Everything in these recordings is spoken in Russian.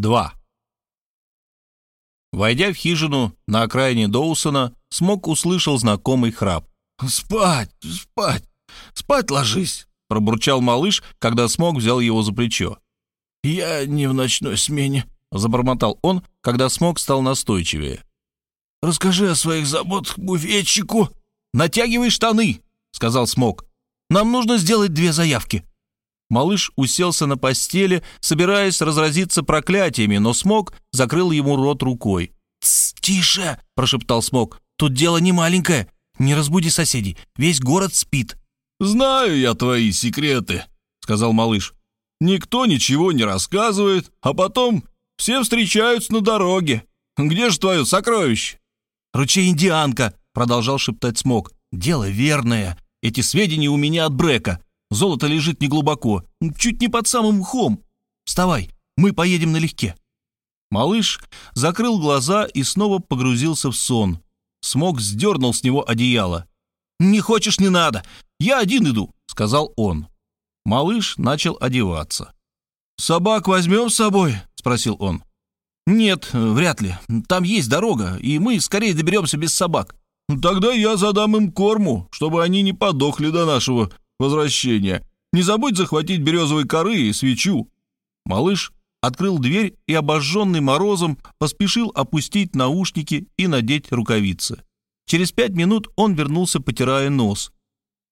2. Войдя в хижину на окраине Доусона, Смок услышал знакомый храп. «Спать, спать, спать ложись!» — пробурчал малыш, когда Смок взял его за плечо. «Я не в ночной смене», — забормотал он, когда Смок стал настойчивее. «Расскажи о своих заботах буфетчику». «Натягивай штаны», — сказал Смок. «Нам нужно сделать две заявки». Малыш уселся на постели, собираясь разразиться проклятиями, но Смок закрыл ему рот рукой. «Тсс, тише!» – прошептал Смок. «Тут дело не маленькое. Не разбуди соседей. Весь город спит». «Знаю я твои секреты», — сказал малыш. «Никто ничего не рассказывает, а потом все встречаются на дороге. Где же твое сокровище?» «Ручей Индианка», — продолжал шептать Смок. «Дело верное. Эти сведения у меня от Брека. Золото лежит неглубоко, чуть не под самым мхом. Вставай, мы поедем налегке». Малыш закрыл глаза и снова погрузился в сон. Смог сдернул с него одеяло. «Не хочешь, не надо. Я один иду», — сказал он. Малыш начал одеваться. «Собак возьмем с собой?» — спросил он. «Нет, вряд ли. Там есть дорога, и мы скорее доберемся без собак». «Тогда я задам им корму, чтобы они не подохли до нашего возвращения. Не забудь захватить березовой коры и свечу». Малыш открыл дверь и, обожженный морозом, поспешил опустить наушники и надеть рукавицы. Через пять минут он вернулся, потирая нос.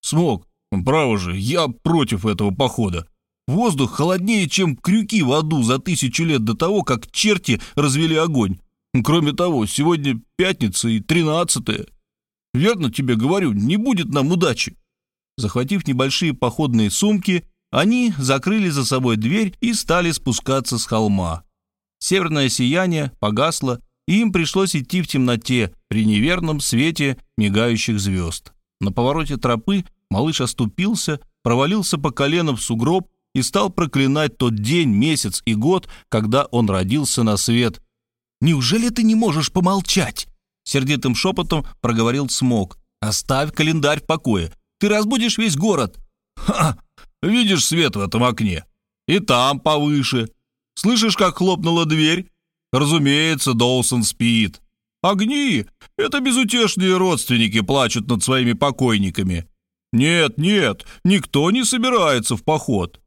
«Смог, право же, я против этого похода. Воздух холоднее, чем крюки в аду за тысячу лет до того, как черти развели огонь. Кроме того, сегодня пятница и тринадцатая. Верно тебе говорю, не будет нам удачи». Захватив небольшие походные сумки, они закрыли за собой дверь и стали спускаться с холма. Северное сияние погасло, и им пришлось идти в темноте при неверном свете мигающих звезд. На повороте тропы малыш оступился, провалился по колено в сугроб и стал проклинать тот день, месяц и год, когда он родился на свет. «Неужели ты не можешь помолчать?» Сердитым шепотом проговорил Смок. «Оставь календарь в покое. Ты разбудишь весь город». «Ха! Видишь свет в этом окне? И там повыше. Слышишь, как хлопнула дверь? Разумеется, Доусон спит. Огни — это безутешные родственники плачут над своими покойниками. Нет, нет, никто не собирается в поход».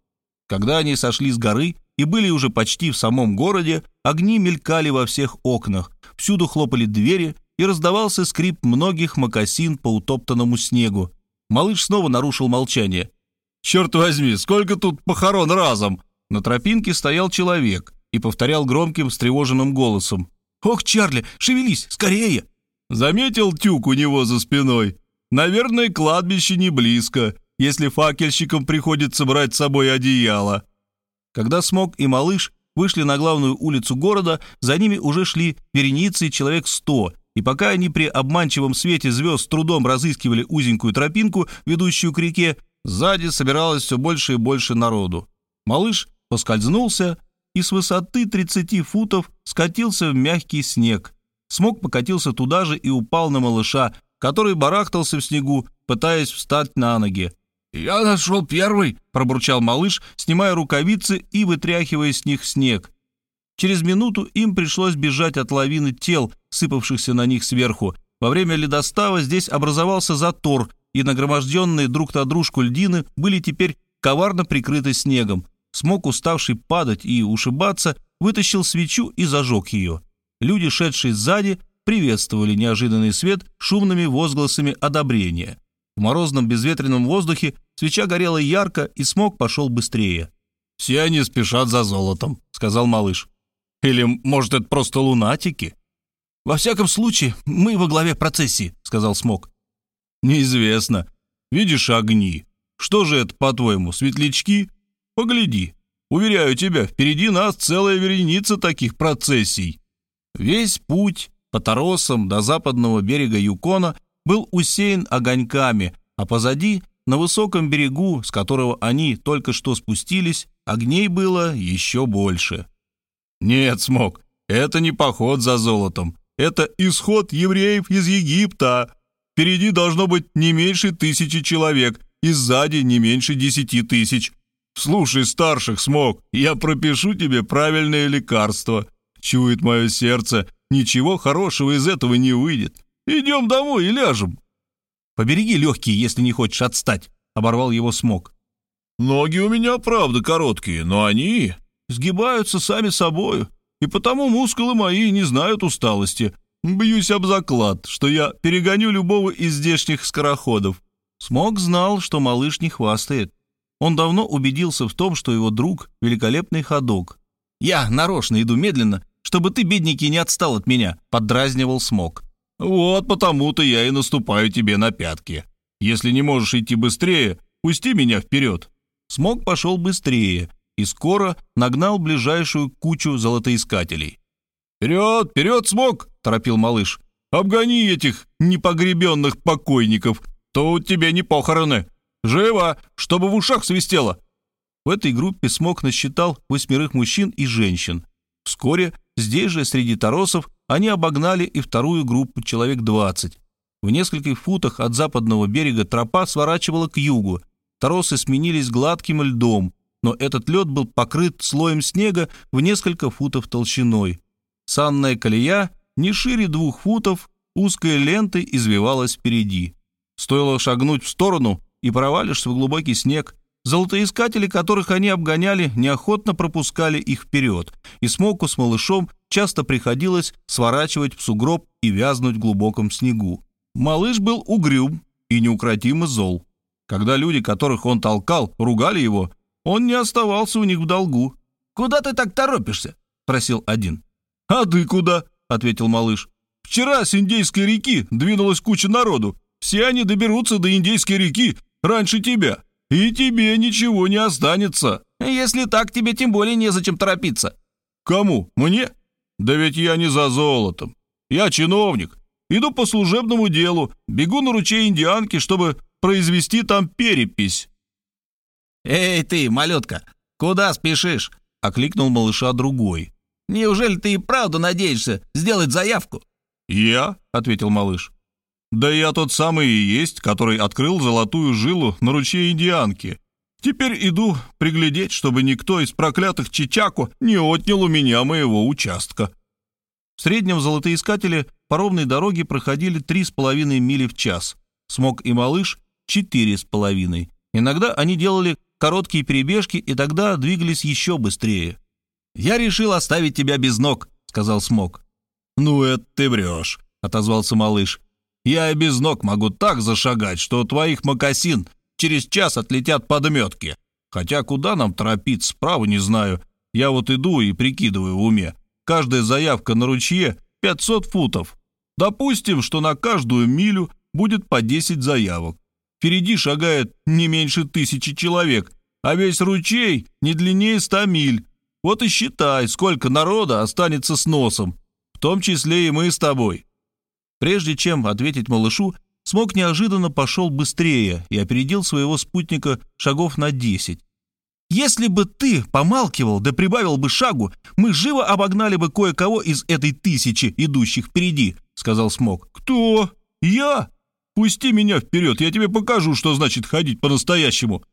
Когда они сошли с горы и были уже почти в самом городе, огни мелькали во всех окнах, всюду хлопали двери, и раздавался скрип многих мокасин по утоптанному снегу. Малыш снова нарушил молчание. «Черт возьми, сколько тут похорон разом!» На тропинке стоял человек и повторял громким, встревоженным голосом. «Ох, Чарли, шевелись, скорее!» Заметил тюк у него за спиной. «Наверное, кладбище не близко, если факельщикам приходится брать с собой одеяло». Когда Смок и Малыш вышли на главную улицу города, за ними уже шли вереницы человек сто, и пока они при обманчивом свете звезд с трудом разыскивали узенькую тропинку, ведущую к реке, сзади собиралось все больше и больше народу. Малыш поскользнулся и с высоты 30 футов скатился в мягкий снег. Смог покатился туда же и упал на малыша, который барахтался в снегу, пытаясь встать на ноги. «Я нашел первый», — пробурчал малыш, снимая рукавицы и вытряхивая с них снег. Через минуту им пришлось бежать от лавины тел, сыпавшихся на них сверху. Во время ледостава здесь образовался затор, и нагроможденные друг на дружку льдины были теперь коварно прикрыты снегом. Смог, уставший падать и ушибаться, вытащил свечу и зажег ее. Люди, шедшие сзади, приветствовали неожиданный свет шумными возгласами одобрения. В морозном безветренном воздухе свеча горела ярко, и смог пошел быстрее. «Все они спешат за золотом», — сказал малыш. «Или, может, это просто лунатики?» «Во всяком случае, мы во главе процессии», — сказал Смок. «Неизвестно. Видишь огни? Что же это, по-твоему, светлячки? Погляди. Уверяю тебя, впереди нас целая вереница таких процессий». Весь путь по торосам до западного берега Юкона был усеян огоньками, а позади, на высоком берегу, с которого они только что спустились, огней было еще больше. «Нет, Смок, это не поход за золотом. Это исход евреев из Египта. Впереди должно быть не меньше тысячи человек, и сзади не меньше десяти тысяч. Слушай старших, Смок, я пропишу тебе правильное лекарство. Чует мое сердце, ничего хорошего из этого не выйдет. Идем домой и ляжем. Побереги легкие, если не хочешь отстать, оборвал его Смок. Ноги у меня, правда, короткие, но они сгибаются сами собою, и потому мускулы мои не знают усталости. Бьюсь об заклад, что я перегоню любого из здешних скороходов. Смок знал, что малыш не хвастает. Он давно убедился в том, что его друг — великолепный ходок. «Я нарочно иду медленно, чтобы ты, бедненький, не отстал от меня», — поддразнивал Смок. «Вот потому-то я и наступаю тебе на пятки. Если не можешь идти быстрее, пусти меня вперед». Смок пошел быстрее и скоро нагнал ближайшую кучу золотоискателей. «Вперед, вперед, Смок!» — торопил малыш. «Обгони этих непогребенных покойников, то у тебя не похороны. Живо, чтобы в ушах свистело!» В этой группе Смок насчитал восьмерых мужчин и женщин. Вскоре здесь же, среди торосов, они обогнали и вторую группу, человек 20. В нескольких футах от западного берега тропа сворачивала к югу. Торосы сменились гладким льдом, но этот лед был покрыт слоем снега в несколько футов толщиной. Санная колея не шире двух футов, узкой лентой извивалась впереди. Стоило шагнуть в сторону, и провалишься в глубокий снег. Золотоискатели, которых они обгоняли, неохотно пропускали их вперед, и Смоку с малышом часто приходилось сворачивать в сугроб и вязнуть в глубоком снегу. Малыш был угрюм и неукротимо зол. Когда люди, которых он толкал, ругали его, он не оставался у них в долгу. «Куда ты так торопишься?» — спросил один. «А ты куда?» — ответил малыш. «Вчера с Индейской реки двинулась куча народу. Все они доберутся до Индейской реки раньше тебя, и тебе ничего не останется». «Если так, тебе тем более незачем торопиться». «Кому? Мне? Да ведь я не за золотом. Я чиновник. Иду по служебному делу, бегу на ручей Индианки, чтобы произвести там перепись». «Эй ты, малютка, куда спешишь?» — окликнул малыша другой. «Неужели ты и правду надеешься сделать заявку?» «Я?» — ответил малыш. Да я тот самый и есть, который открыл золотую жилу на ручье Индианки. Теперь иду приглядеть, чтобы никто из проклятых Чичако не отнял у меня моего участка». В среднем золотоискатели по ровной дороге проходили три с половиной мили в час. Смог и малыш — четыре с половиной. Иногда они делали короткие перебежки и тогда двигались еще быстрее. «Я решил оставить тебя без ног», — сказал Смок. «Ну, это ты врешь», — отозвался малыш. Я и без ног могу так зашагать, что твоих мокасин через час отлетят подметки. Хотя куда нам торопиться, право не знаю. Я вот иду и прикидываю в уме. Каждая заявка на ручье 500 футов. Допустим, что на каждую милю будет по 10 заявок. Впереди шагает не меньше тысячи человек, а весь ручей не длиннее 100 миль. Вот и считай, сколько народа останется с носом, в том числе и мы с тобой. Прежде чем ответить малышу, Смок неожиданно пошел быстрее и опередил своего спутника шагов на десять. «Если бы ты помалкивал да прибавил бы шагу, мы живо обогнали бы кое-кого из этой тысячи, идущих впереди», — сказал Смок. «Кто? Я? Пусти меня вперед, я тебе покажу, что значит ходить по-настоящему».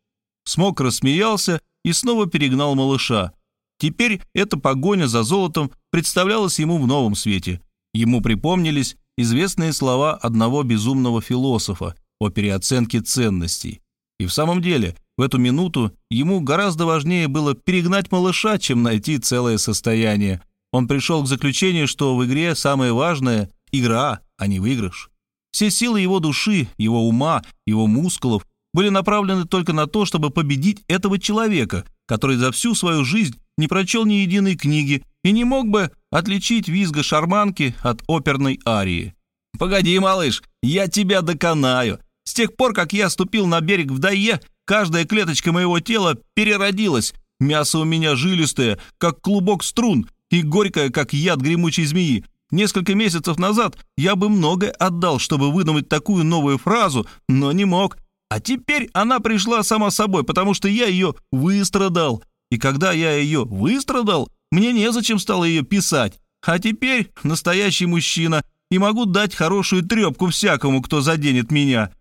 Смок рассмеялся и снова перегнал малыша. Теперь эта погоня за золотом представлялась ему в новом свете. Ему припомнились известные слова одного безумного философа о переоценке ценностей. И в самом деле, в эту минуту ему гораздо важнее было перегнать малыша, чем найти целое состояние. Он пришел к заключению, что в игре самое важное — игра, а не выигрыш. Все силы его души, его ума, его мускулов были направлены только на то, чтобы победить этого человека, который за всю свою жизнь не прочел ни единой книги и не мог бы отличить визга шарманки от оперной арии. «Погоди, малыш, я тебя доконаю. С тех пор, как я ступил на берег в Дае, каждая клеточка моего тела переродилась. Мясо у меня жилистое, как клубок струн, и горькое, как яд гремучей змеи. Несколько месяцев назад я бы многое отдал, чтобы выдумать такую новую фразу, но не мог. А теперь она пришла сама собой, потому что я ее выстрадал. И когда я ее выстрадал, мне незачем стало ее писать. А теперь настоящий мужчина, и могу дать хорошую трепку всякому, кто заденет меня.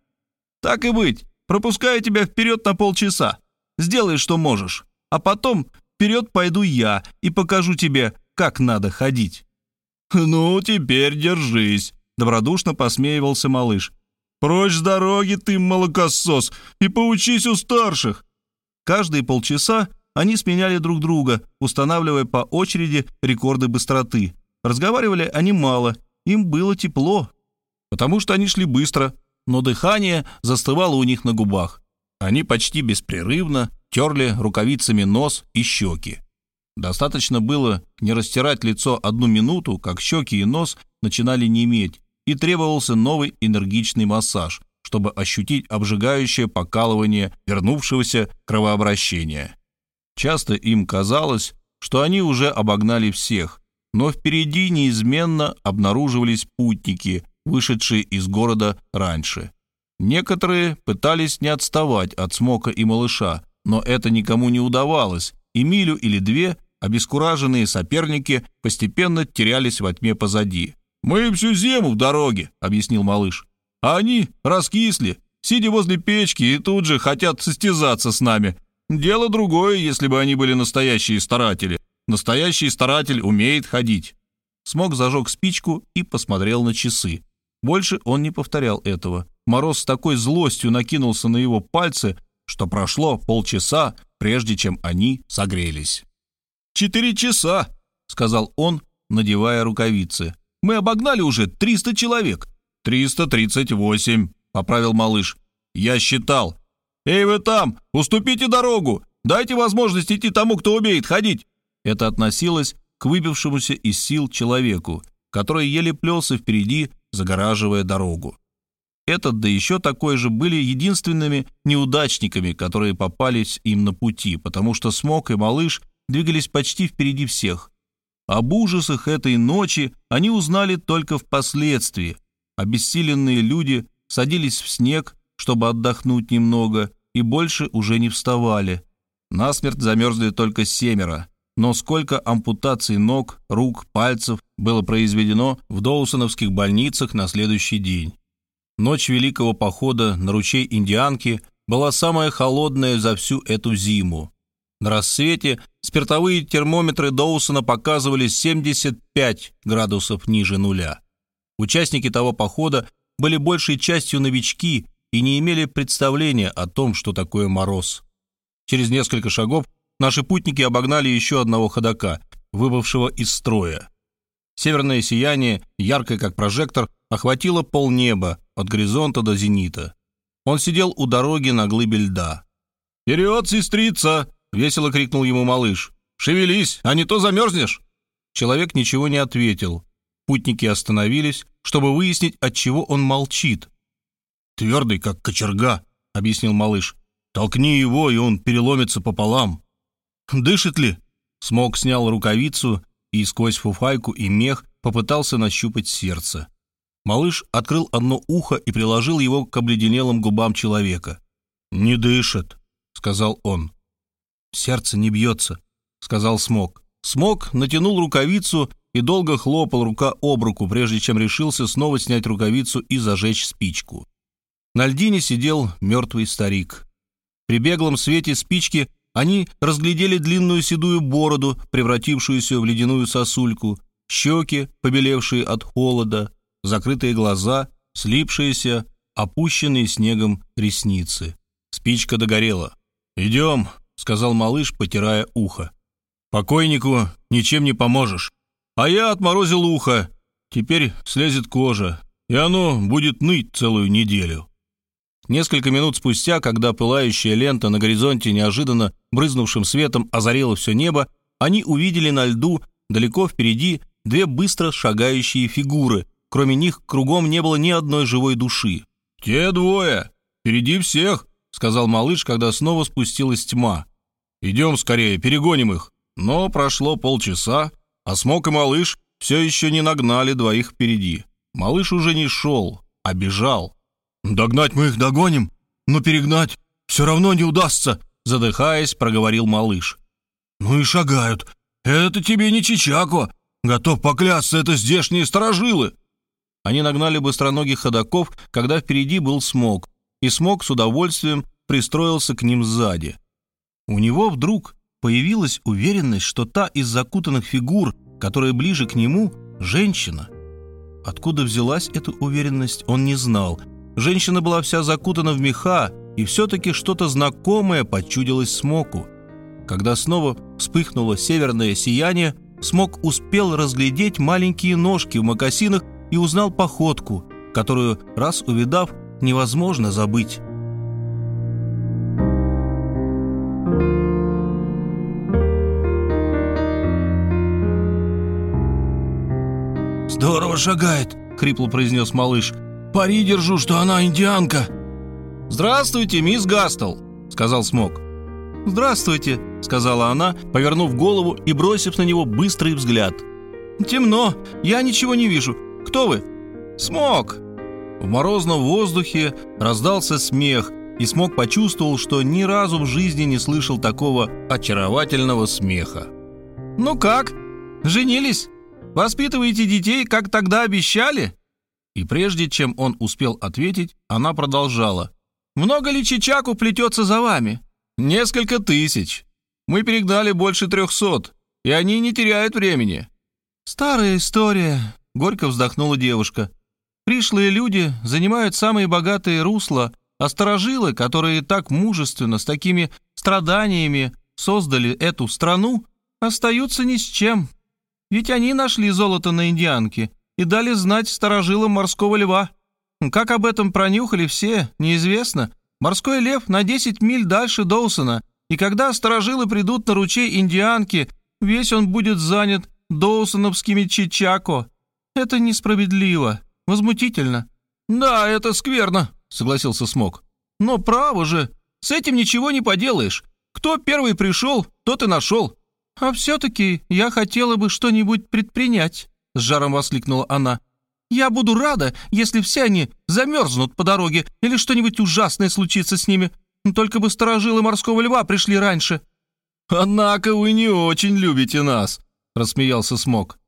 Так и быть, пропускаю тебя вперед на полчаса». сделай, что можешь. А потом вперед пойду я и покажу тебе, как надо ходить». «Ну, теперь держись», — добродушно посмеивался малыш. «Прочь с дороги, ты молокосос, и поучись у старших». Каждые полчаса они сменяли друг друга, устанавливая по очереди рекорды быстроты. Разговаривали они мало, им было тепло, потому что они шли быстро, но дыхание застывало у них на губах. Они почти беспрерывно терли рукавицами нос и щеки. Достаточно было не растирать лицо одну минуту, как щеки и нос начинали неметь, и требовался новый энергичный массаж, чтобы ощутить обжигающее покалывание вернувшегося кровообращения. Часто им казалось, что они уже обогнали всех, но впереди неизменно обнаруживались путники, вышедшие из города раньше. Некоторые пытались не отставать от Смока и малыша, но это никому не удавалось, и милю или две обескураженные соперники постепенно терялись во тьме позади. «Мы всю зиму в дороге», — объяснил малыш. «А они раскисли, сидя возле печки и тут же хотят состязаться с нами. Дело другое, если бы они были настоящие старатели. Настоящий старатель умеет ходить». Смог зажег спичку и посмотрел на часы. Больше он не повторял этого. Мороз с такой злостью накинулся на его пальцы, что прошло полчаса, прежде чем они согрелись. «Четыре часа», — сказал он, надевая рукавицы. «Мы обогнали уже триста человек». «Триста тридцать восемь», — поправил малыш. «Я считал. Эй, вы там, уступите дорогу! Дайте возможность идти тому, кто умеет ходить!» Это относилось к выбившемуся из сил человеку, который еле плелся впереди, загораживая дорогу. Этот, да еще такой же, были единственными неудачниками, которые попались им на пути, потому что Смок и Малыш двигались почти впереди всех. Об ужасах этой ночи они узнали только впоследствии. Обессиленные люди садились в снег, чтобы отдохнуть немного, и больше уже не вставали. Насмерть замерзли только семеро. Но сколько ампутаций ног, рук, пальцев было произведено в Доусоновских больницах на следующий день. Ночь Великого Похода на ручей Индианки была самая холодная за всю эту зиму. На рассвете спиртовые термометры Доусона показывали 75 градусов ниже нуля. Участники того похода были большей частью новички и не имели представления о том, что такое мороз. Через несколько шагов наши путники обогнали еще одного ходока, выбывшего из строя. Северное сияние, яркое как прожектор, охватило полнеба от горизонта до зенита. Он сидел у дороги на глыбе льда. «Вперед, сестрица!» — весело крикнул ему малыш. «Шевелись, а не то замерзнешь!» Человек ничего не ответил. Путники остановились, чтобы выяснить, от чего он молчит. «Твердый, как кочерга», — объяснил малыш. «Толкни его, и он переломится пополам». «Дышит ли?» Смог снял рукавицу и сквозь фуфайку и мех попытался нащупать сердце. Малыш открыл одно ухо и приложил его к обледенелым губам человека. «Не дышит», — сказал он. «Сердце не бьется», — сказал Смок. Смок натянул рукавицу и долго хлопал рука об руку, прежде чем решился снова снять рукавицу и зажечь спичку. На льдине сидел мертвый старик. При беглом свете спички они разглядели длинную седую бороду, превратившуюся в ледяную сосульку, щеки, побелевшие от холода, закрытые глаза, слипшиеся, опущенные снегом ресницы. Спичка догорела. «Идем», — сказал малыш, потирая ухо. «Покойнику ничем не поможешь. А я отморозил ухо. Теперь слезет кожа, и оно будет ныть целую неделю». Несколько минут спустя, когда пылающая лента на горизонте неожиданно брызнувшим светом озарила все небо, они увидели на льду далеко впереди две быстро шагающие фигуры. Кроме них кругом не было ни одной живой души. «Те двое! Впереди всех!» — сказал малыш, когда снова спустилась тьма. «Идем скорее, перегоним их!» Но прошло полчаса, а Смок и малыш все еще не нагнали двоих впереди. Малыш уже не шел, а бежал. «Догнать мы их догоним, но перегнать все равно не удастся», задыхаясь, проговорил малыш. «Ну и шагают. Это тебе не Чичако. Готов поклясться, это здешние сторожилы». Они нагнали быстроногих ходаков, когда впереди был смог, и смог с удовольствием пристроился к ним сзади. У него вдруг появилась уверенность, что та из закутанных фигур, которая ближе к нему, женщина. Откуда взялась эта уверенность, он не знал. Женщина была вся закутана в меха, и все-таки что-то знакомое почудилось Смоку. Когда снова вспыхнуло северное сияние, Смок успел разглядеть маленькие ножки в мокасинах и узнал походку, которую, раз увидав, невозможно забыть. «Здорово шагает», — хрипло произнес малыш. «Пари держу, что она индианка». «Здравствуйте, мисс Гастел», — сказал Смок. «Здравствуйте», — сказала она, повернув голову и бросив на него быстрый взгляд. «Темно, я ничего не вижу. Кто вы?» «Смок!» В морозном воздухе раздался смех, и Смок почувствовал, что ни разу в жизни не слышал такого очаровательного смеха. «Ну как? Женились? Воспитываете детей, как тогда обещали?» И прежде чем он успел ответить, она продолжала. «Много ли чичаку плетется за вами?» «Несколько тысяч. Мы перегнали больше трехсот, и они не теряют времени». «Старая история», — горько вздохнула девушка. Пришлые люди занимают самые богатые русла, а сторожилы, которые так мужественно, с такими страданиями создали эту страну, остаются ни с чем. Ведь они нашли золото на Индианке и дали знать сторожилам морского льва. Как об этом пронюхали все, неизвестно. Морской лев на 10 миль дальше Доусона, и когда сторожилы придут на ручей Индианки, весь он будет занят доусоновскими чичако. Это несправедливо. Возмутительно. Да, это скверно, согласился Смок. Но право же, с этим ничего не поделаешь. Кто первый пришел, тот и нашел. А все-таки я хотела бы что-нибудь предпринять, с жаром воскликнула она. Я буду рада, если все они замерзнут по дороге или что-нибудь ужасное случится с ними. Только бы сторожилы морского льва пришли раньше». «Однако вы не очень любите нас», — рассмеялся Смок.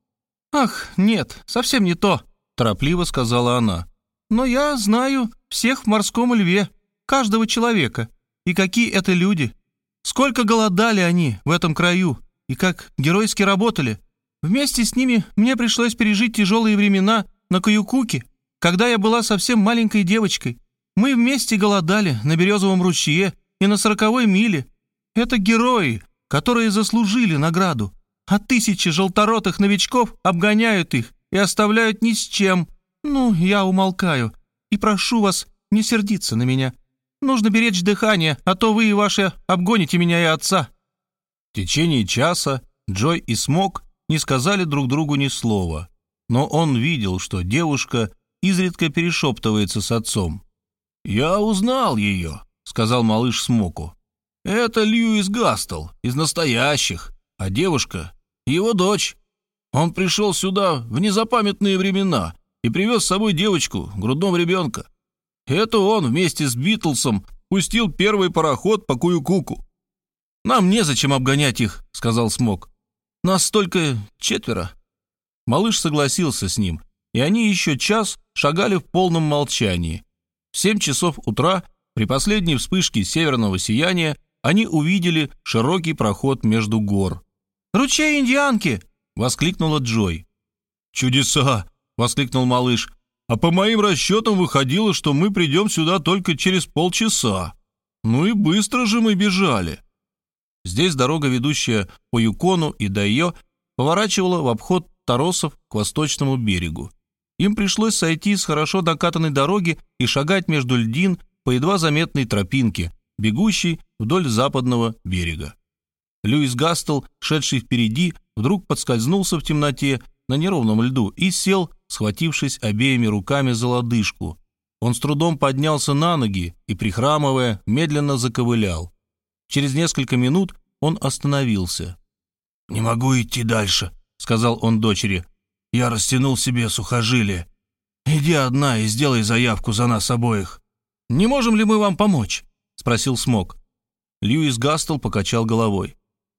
«Ах, нет, совсем не то торопливо сказала она. «Но я знаю всех в морском льве, каждого человека. И какие это люди. Сколько голодали они в этом краю, и как геройски работали. Вместе с ними мне пришлось пережить тяжелые времена на Каюкуке, когда я была совсем маленькой девочкой. Мы вместе голодали на Березовом ручье и на Сороковой миле. Это герои, которые заслужили награду, а тысячи желторотых новичков обгоняют их и оставляют ни с чем. Ну, я умолкаю и прошу вас не сердиться на меня. Нужно беречь дыхание, а то вы и ваши обгоните меня и отца». В течение часа Джой и Смок не сказали друг другу ни слова, но он видел, что девушка изредка перешептывается с отцом. «Я узнал ее», — сказал малыш Смоку. «Это Льюис Гастел, из настоящих, а девушка — его дочь. Он пришел сюда в незапамятные времена и привез с собой девочку, грудного ребенка. Это он вместе с Битлсом пустил первый пароход по Куюкуку. «Нам незачем обгонять их», — сказал Смок. «Нас только четверо». Малыш согласился с ним, и они еще час шагали в полном молчании. В семь часов утра, при последней вспышке северного сияния, они увидели широкий проход между гор. «Ручей Индианки!» Воскликнула Джой. «Чудеса!» — воскликнул малыш. «А по моим расчетам выходило, что мы придем сюда только через полчаса. Ну и быстро же мы бежали». Здесь дорога, ведущая по Юкону и Дайо, поворачивала в обход Торосов к восточному берегу. Им пришлось сойти с хорошо докатанной дороги и шагать между льдин по едва заметной тропинке, бегущей вдоль западного берега. Льюис Гастел, шедший впереди, вдруг подскользнулся в темноте на неровном льду и сел, схватившись обеими руками за лодыжку. Он с трудом поднялся на ноги и, прихрамывая, медленно заковылял. Через несколько минут он остановился. «Не могу идти дальше», — сказал он дочери. «Я растянул себе сухожилие. Иди одна и сделай заявку за нас обоих». «Не можем ли мы вам помочь?» — спросил Смок. Льюис Гастл покачал головой.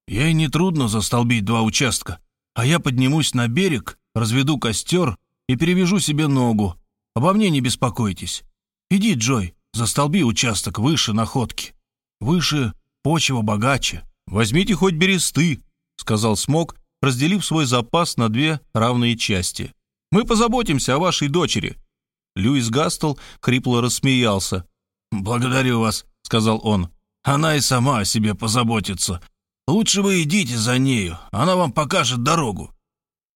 Ей нетрудно застолбить два участка, а я поднимусь на берег, разведу костер и перевяжу себе ногу. Обо мне не беспокойтесь. Иди, Джой, застолби участок выше находки. Выше почва богаче. Возьмите хоть бересты, сказал Смок, разделив свой запас на две равные части. Мы позаботимся о вашей дочери. Льюис Гастл хрипло рассмеялся. «Благодарю вас», — сказал он. «Она и сама о себе позаботится. Лучше вы идите за нею, она вам покажет дорогу».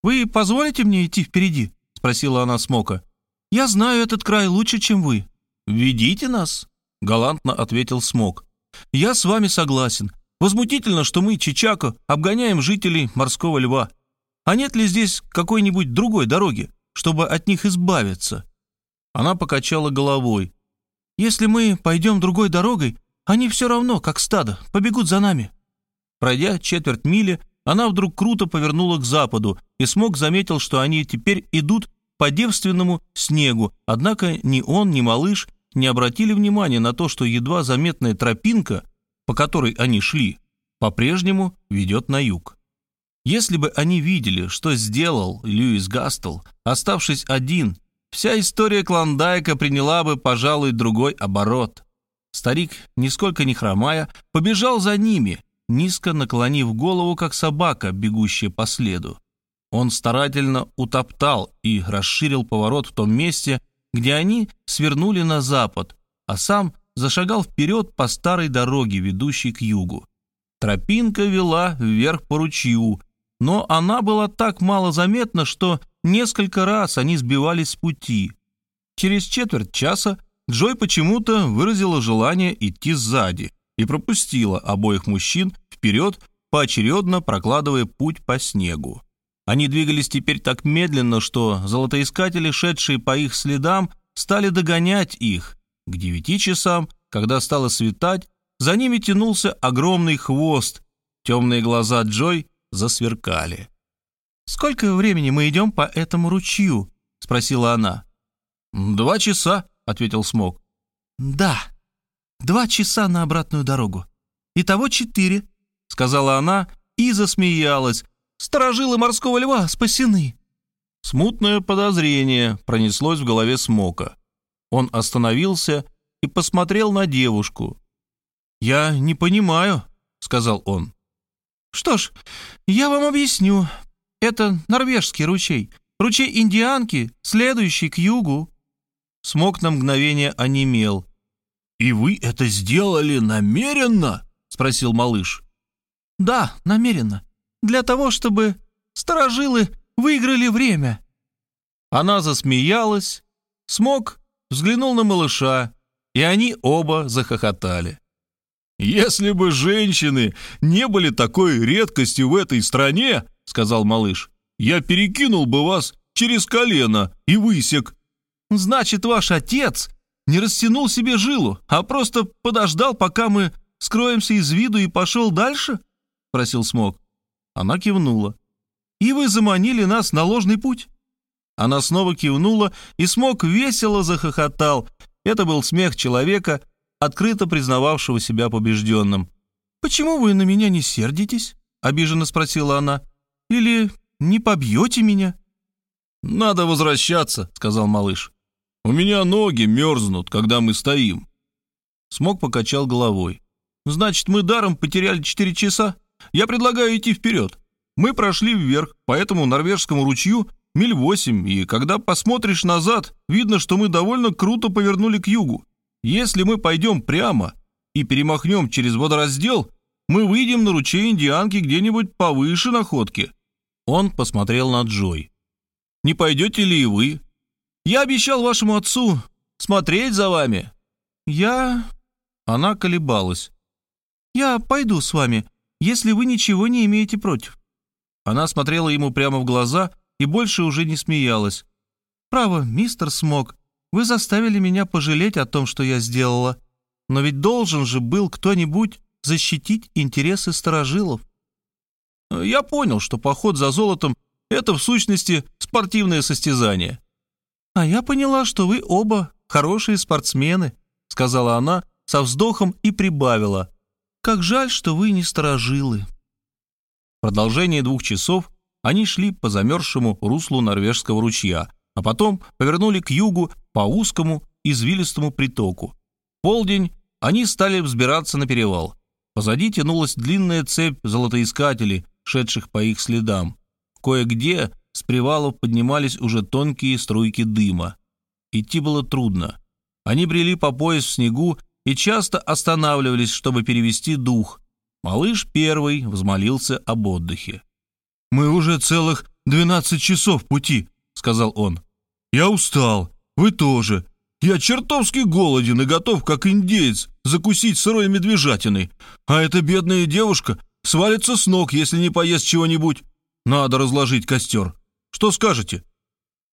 «Вы позволите мне идти впереди?» — спросила она Смока. «Я знаю этот край лучше, чем вы». «Ведите нас», — галантно ответил Смок. «Я с вами согласен. Возмутительно, что мы, Чичако, обгоняем жителей морского льва. А нет ли здесь какой-нибудь другой дороги, чтобы от них избавиться?» Она покачала головой. «Если мы пойдем другой дорогой, они все равно, как стадо, побегут за нами». Пройдя четверть мили, она вдруг круто повернула к западу, и Смог заметил, что они теперь идут по девственному снегу, однако ни он, ни малыш не обратили внимания на то, что едва заметная тропинка, по которой они шли, по-прежнему ведет на юг. Если бы они видели, что сделал Льюис Гастл, оставшись один, вся история Клондайка приняла бы, пожалуй, другой оборот. Старик, нисколько не хромая, побежал за ними, низко наклонив голову, как собака, бегущая по следу. Он старательно утоптал и расширил поворот в том месте, где они свернули на запад, а сам зашагал вперед по старой дороге, ведущей к югу. Тропинка вела вверх по ручью, но она была так мало заметна, что несколько раз они сбивались с пути. Через четверть часа Джой почему-то выразила желание идти сзади и пропустила обоих мужчин вперед, поочередно прокладывая путь по снегу. Они двигались теперь так медленно, что золотоискатели, шедшие по их следам, стали догонять их. К девяти часам, когда стало светать, за ними тянулся огромный хвост. Темные глаза Джой засверкали. «Сколько времени мы идем по этому ручью?» — спросила она. «Два часа», — ответил Смок. «Да, два часа на обратную дорогу. Итого четыре», — сказала она и засмеялась, Сторожилы морского льва спасены!» Смутное подозрение пронеслось в голове Смока. Он остановился и посмотрел на девушку. «Я не понимаю», — сказал он. «Что ж, я вам объясню. Это норвежский ручей. Ручей Индианки, следующий к югу». Смок на мгновение онемел. «И вы это сделали намеренно?» — спросил малыш. «Да, намеренно для того, чтобы сторожилы выиграли время». Она засмеялась, Смог взглянул на малыша, и они оба захохотали. «Если бы женщины не были такой редкостью в этой стране, — сказал малыш, — я перекинул бы вас через колено и высек». «Значит, ваш отец не растянул себе жилу, а просто подождал, пока мы скроемся из виду и пошел дальше?» — спросил Смог. Она кивнула. «И вы заманили нас на ложный путь?» Она снова кивнула, и Смок весело захохотал. Это был смех человека, открыто признававшего себя побежденным. «Почему вы на меня не сердитесь?» — обиженно спросила она. «Или не побьете меня?» «Надо возвращаться», — сказал малыш. «У меня ноги мерзнут, когда мы стоим». Смок покачал головой. «Значит, мы даром потеряли четыре часа?» Я предлагаю идти вперед. Мы прошли вверх по этому норвежскому ручью миль восемь, и когда посмотришь назад, видно, что мы довольно круто повернули к югу. Если мы пойдем прямо и перемахнем через водораздел, мы выйдем на ручей Индианки где-нибудь повыше находки». Он посмотрел на Джой. «Не пойдете ли и вы? Я обещал вашему отцу смотреть за вами». «Я...» Она колебалась. «Я пойду с вами, если вы ничего не имеете против». Она смотрела ему прямо в глаза и больше уже не смеялась. «Право, мистер Смок, вы заставили меня пожалеть о том, что я сделала. Но ведь должен же был кто-нибудь защитить интересы старожилов». Я понял, что поход за золотом — это в сущности спортивное состязание. «А я поняла, что вы оба хорошие спортсмены», — сказала она со вздохом и прибавила. Как жаль, что вы не сторожилы». В продолжение двух часов они шли по замерзшему руслу норвежского ручья, а потом повернули к югу по узкому извилистому притоку. В полдень они стали взбираться на перевал. Позади тянулась длинная цепь золотоискателей, шедших по их следам. Кое-где с привалов поднимались уже тонкие струйки дыма. Идти было трудно. Они брели по пояс в снегу и часто останавливались, чтобы перевести дух. Малыш первый взмолился об отдыхе. «Мы уже целых двенадцать часов пути», — сказал он. «Я устал. Вы тоже. Я чертовски голоден и готов, как индеец, закусить сырой медвежатиной. А эта бедная девушка свалится с ног, если не поест чего-нибудь. Надо разложить костер. Что скажете?»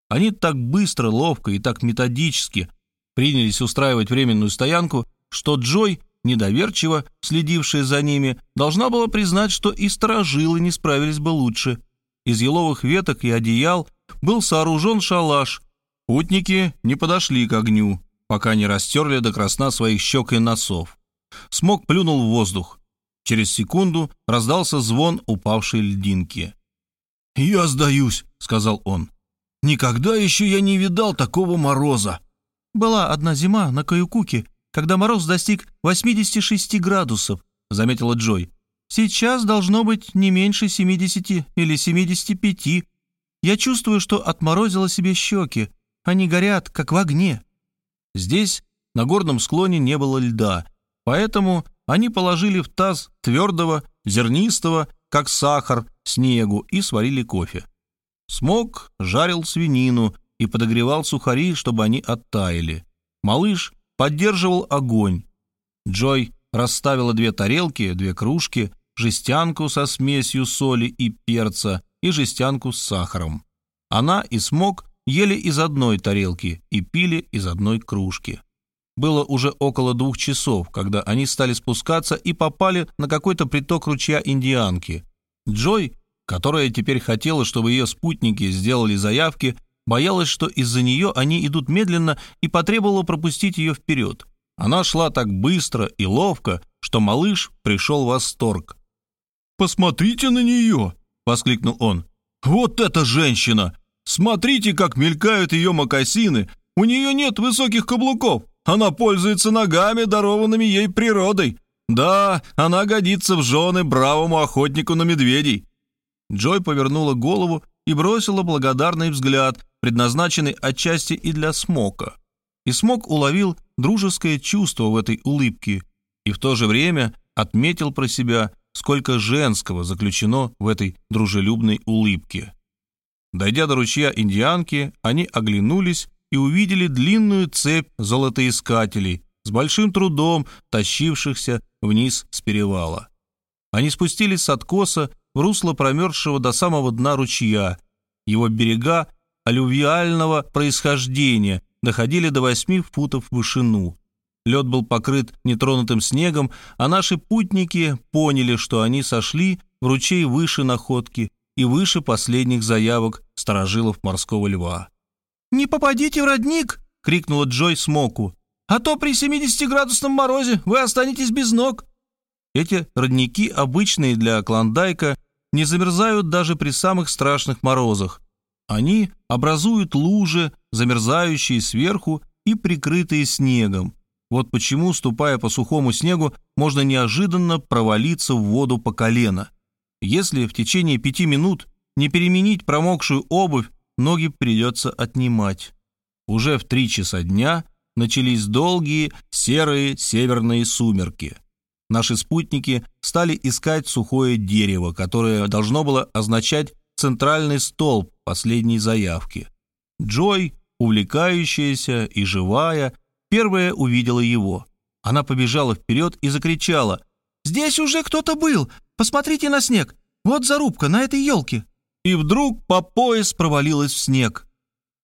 Они так быстро, ловко и так методически принялись устраивать временную стоянку, что Джой, недоверчиво следившая за ними, должна была признать, что и сторожилы не справились бы лучше. Из еловых веток и одеял был сооружен шалаш. Путники не подошли к огню, пока не растерли до красна своих щек и носов. Смог плюнул в воздух. Через секунду раздался звон упавшей льдинки. «Я сдаюсь», — сказал он. «Никогда еще я не видал такого мороза». «Была одна зима на Каюкуке, когда мороз достиг 86 градусов», — заметила Джой. «Сейчас должно быть не меньше 70 или 75. Я чувствую, что отморозила себе щеки. Они горят, как в огне». Здесь, на горном склоне, не было льда, поэтому они положили в таз твердого, зернистого, как сахар, снегу и сварили кофе. Смог жарил свинину и подогревал сухари, чтобы они оттаяли. Малыш поддерживал огонь. Джой расставила две тарелки, две кружки, жестянку со смесью соли и перца и жестянку с сахаром. Она и Смог ели из одной тарелки и пили из одной кружки. Было уже около двух часов, когда они стали спускаться и попали на какой-то приток ручья Индианки. Джой, которая теперь хотела, чтобы ее спутники сделали заявки, боялась, что из-за нее они идут медленно и потребовала пропустить ее вперед. Она шла так быстро и ловко, что малыш пришел в восторг. «Посмотрите на нее!» — воскликнул он. «Вот эта женщина! Смотрите, как мелькают ее мокасины! У нее нет высоких каблуков! Она пользуется ногами, дарованными ей природой. Да, она годится в жены бравому охотнику на медведей». Джой повернула голову и бросила благодарный взгляд, предназначенный отчасти и для Смока. И Смок уловил дружеское чувство в этой улыбке и в то же время отметил про себя, сколько женского заключено в этой дружелюбной улыбке. Дойдя до ручья Индианки, они оглянулись и увидели длинную цепь золотоискателей, с большим трудом тащившихся вниз с перевала. Они спустились с откоса в русло промерзшего до самого дна ручья. Его берега алювиального происхождения доходили до восьми футов в вышину. Лед был покрыт нетронутым снегом, а наши путники поняли, что они сошли в ручей выше находки и выше последних заявок сторожилов морского льва. «Не попадите в родник!» — крикнула Джой Смоку. «А то при 70-градусном морозе вы останетесь без ног!» Эти родники, обычные для Клондайка, не замерзают даже при самых страшных морозах. Они образуют лужи, замерзающие сверху и прикрытые снегом. Вот почему, ступая по сухому снегу, можно неожиданно провалиться в воду по колено. Если в течение пяти минут не переменить промокшую обувь, ноги придется отнимать. Уже в три часа дня начались долгие серые северные сумерки. Наши спутники стали искать сухое дерево, которое должно было означать центральный столб последней заявки. Джой, увлекающаяся и живая, первая увидела его. Она побежала вперед и закричала. «Здесь уже кто-то был! Посмотрите на снег! Вот зарубка на этой елке!» И вдруг по пояс провалилась в снег.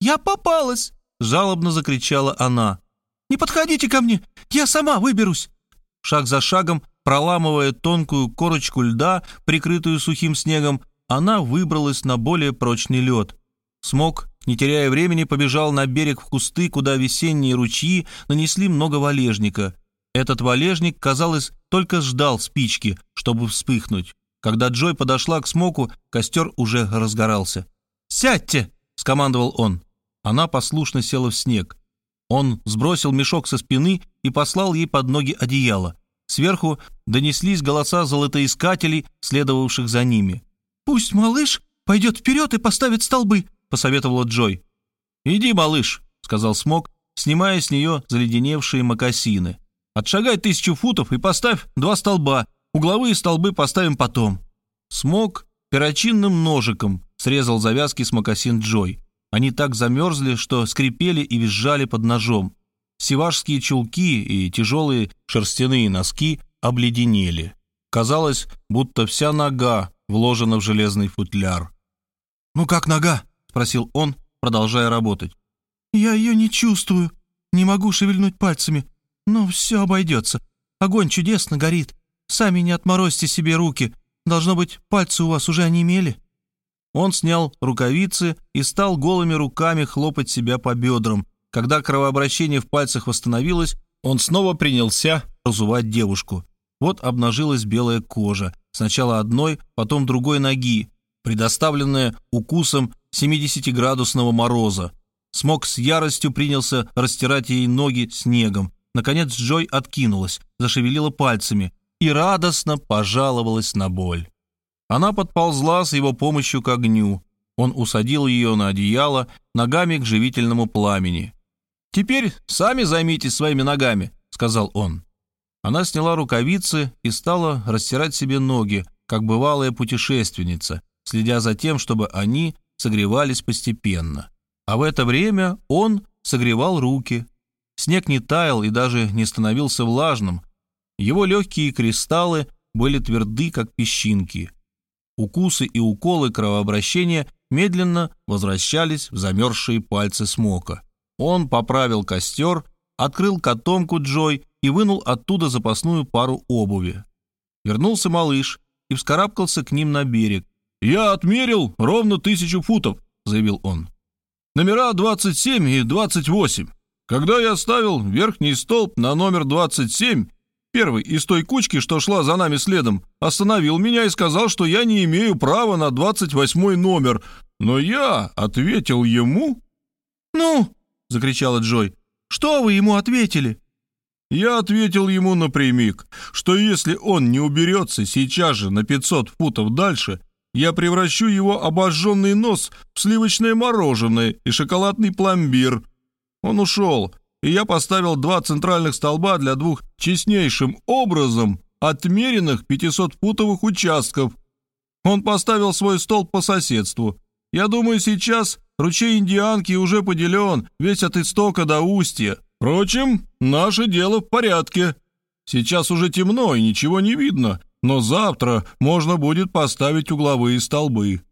«Я попалась!» — жалобно закричала она. «Не подходите ко мне! Я сама выберусь!» Шаг за шагом, проламывая тонкую корочку льда, прикрытую сухим снегом, она выбралась на более прочный лед. Смог, не теряя времени, побежал на берег в кусты, куда весенние ручьи нанесли много валежника. Этот валежник, казалось, только ждал спички, чтобы вспыхнуть. Когда Джой подошла к смоку, костер уже разгорался. «Сядьте!» — скомандовал он. Она послушно села в снег. Он сбросил мешок со спины и послал ей под ноги одеяло. Сверху донеслись голоса золотоискателей, следовавших за ними. «Пусть малыш пойдет вперед и поставит столбы», — посоветовала Джой. «Иди, малыш», — сказал Смок, снимая с нее заледеневшие мокасины. «Отшагай тысячу футов и поставь два столба. Угловые столбы поставим потом». Смок перочинным ножиком срезал завязки с мокасин Джой. Они так замерзли, что скрипели и визжали под ножом. Сивашские чулки и тяжелые шерстяные носки обледенели. Казалось, будто вся нога вложена в железный футляр. «Ну как нога?» — спросил он, продолжая работать. «Я ее не чувствую. Не могу шевельнуть пальцами. Но все обойдется. Огонь чудесно горит. Сами не отморозьте себе руки. Должно быть, пальцы у вас уже онемели». Он снял рукавицы и стал голыми руками хлопать себя по бедрам, когда кровообращение в пальцах восстановилось, он снова принялся разувать девушку. Вот обнажилась белая кожа, сначала одной, потом другой ноги, предоставленная укусом 70-градусного мороза. Смог с яростью принялся растирать ей ноги снегом. Наконец Джой откинулась, зашевелила пальцами и радостно пожаловалась на боль. Она подползла с его помощью к огню. Он усадил ее на одеяло ногами к живительному пламени. «Теперь сами займитесь своими ногами», — сказал он. Она сняла рукавицы и стала растирать себе ноги, как бывалая путешественница, следя за тем, чтобы они согревались постепенно. А в это время он согревал руки. Снег не таял и даже не становился влажным. Его легкие кристаллы были тверды, как песчинки. Укусы и уколы кровообращения медленно возвращались в замерзшие пальцы смока. Он поправил костер, открыл котомку Джой и вынул оттуда запасную пару обуви. Вернулся малыш и вскарабкался к ним на берег. «Я отмерил ровно тысячу футов», — заявил он. «Номера 27 и 28. Когда я ставил верхний столб на номер 27, первый из той кучки, что шла за нами следом, остановил меня и сказал, что я не имею права на 28 номер. Но я ответил ему...» «Ну, — закричала Джой. «Что вы ему ответили?» Я ответил ему напрямик, что если он не уберется сейчас же на 500 футов дальше, я превращу его обожженный нос в сливочное мороженое и шоколадный пломбир. Он ушел, и я поставил два центральных столба для двух честнейшим образом отмеренных 500-футовых участков. Он поставил свой столб по соседству. Я думаю, сейчас Ручей Индианки уже поделен, весь от истока до устья. Впрочем, наше дело в порядке. Сейчас уже темно и ничего не видно, но завтра можно будет поставить угловые столбы.